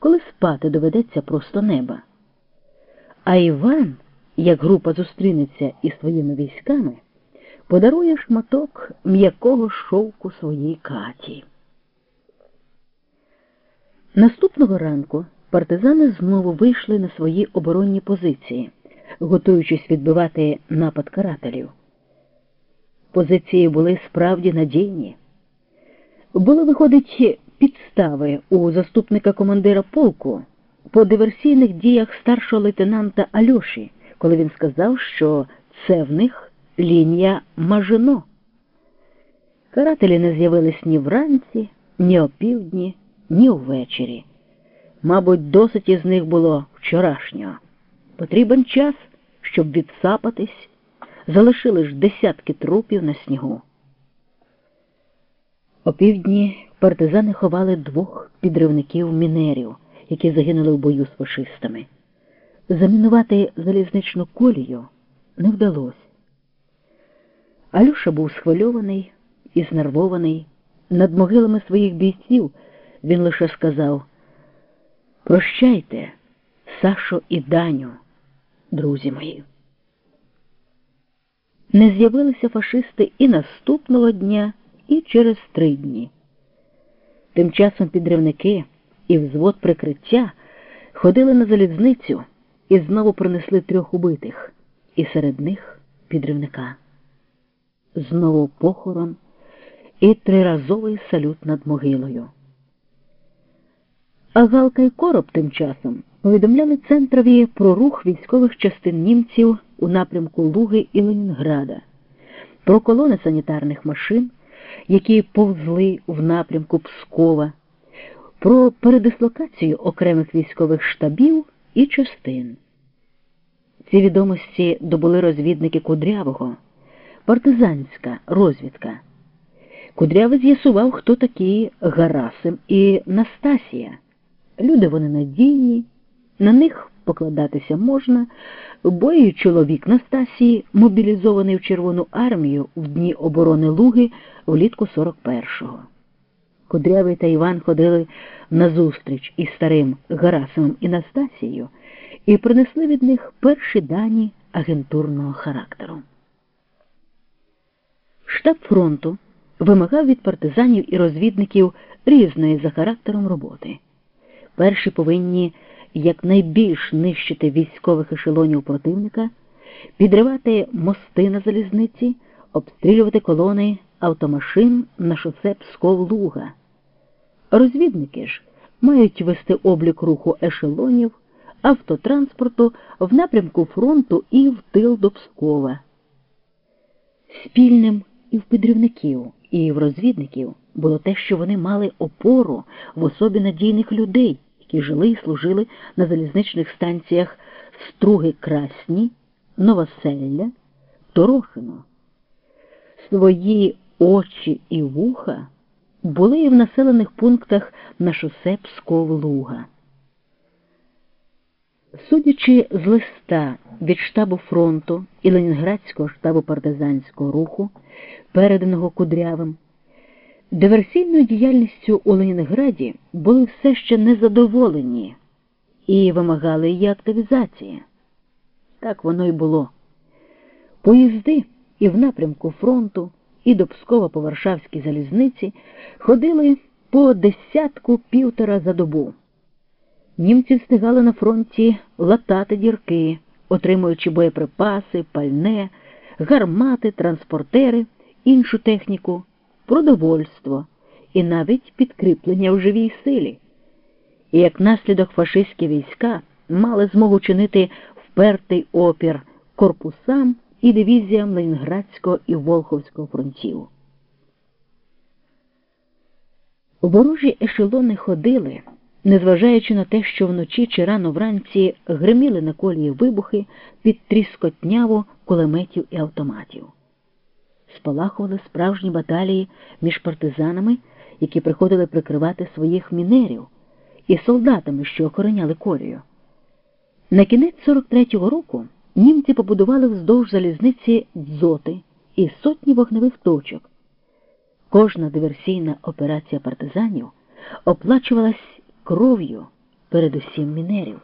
коли спати доведеться просто неба. А Іван, як група зустрінеться із своїми військами, подарує шматок м'якого шовку своїй каті. Наступного ранку партизани знову вийшли на свої оборонні позиції, готуючись відбивати напад карателів. Позиції були справді надійні. Були, виходить, підстави у заступника командира полку по диверсійних діях старшого лейтенанта Альоші, коли він сказав, що це в них лінія Мажино. Карателі не з'явились ні вранці, ні опівдні, ні увечері. Мабуть, досить із них було вчорашнього. Потрібен час, щоб відсапатись, залишили ж десятки трупів на снігу. Опівдні партизани ховали двох підривників мінерів, які загинули в бою з фашистами. Замінувати залізничну колію не вдалося. Алюша був схвильований і знервований. Над могилами своїх бійців він лише сказав Прощайте, Сашо і Даню, друзі мої. Не з'явилися фашисти і наступного дня, і через три дні. Тим часом підривники і взвод прикриття ходили на залізницю і знову принесли трьох убитих, і серед них підривника. Знову похорон і триразовий салют над могилою. А Галка і короб тим часом повідомляли центрові про рух військових частин німців у напрямку Луги і Ленінграда, про колони санітарних машин, які повзли в напрямку Пскова, про передислокацію окремих військових штабів і частин. Ці відомості добули розвідники Кудрявого, партизанська розвідка. Кудрявий з'ясував, хто такі Гарасим і Настасія. Люди вони надійні, на них покладатися можна, бо і чоловік Настасії, мобілізований в Червону армію в дні оборони Луги влітку 41-го. Кудрявий та Іван ходили на зустріч із старим Гарасимом і Настасією і принесли від них перші дані агентурного характеру. Штаб фронту вимагав від партизанів і розвідників різної за характером роботи. Перші повинні якнайбільш нищити військових ешелонів противника, підривати мости на залізниці, обстрілювати колони автомашин на шосе Псков-Луга. Розвідники ж мають вести облік руху ешелонів, автотранспорту в напрямку фронту і в тил до Пскова. Спільним і в підривників, і в розвідників було те, що вони мали опору в особі надійних людей які жили і служили на залізничних станціях Струги Красні, Новоселля, Торошино. Свої очі і вуха були і в населених пунктах на шосе Псков-Луга. Судячи з листа від штабу фронту і Ленінградського штабу партизанського руху, переданого Кудрявим, Диверсійною діяльністю у Ленінграді були все ще незадоволені і вимагали її активізації. Так воно й було. Поїзди і в напрямку фронту, і до Пскова по Варшавській залізниці ходили по десятку півтора за добу. Німці встигали на фронті латати дірки, отримуючи боєприпаси, пальне, гармати, транспортери, іншу техніку продовольство і навіть підкріплення в живій силі. І як наслідок фашистські війська мали змогу чинити впертий опір корпусам і дивізіям Ленінградського і Волховського фронтів. Ворожі ешелони ходили, незважаючи на те, що вночі чи рано вранці гриміли на колії вибухи під тріскотняву кулеметів і автоматів спалахували справжні баталії між партизанами, які приходили прикривати своїх мінерів, і солдатами, що охороняли колію. На кінець 43-го року німці побудували вздовж залізниці дзоти і сотні вогневих точок. Кожна диверсійна операція партизанів оплачувалась кров'ю, передусім мінерів.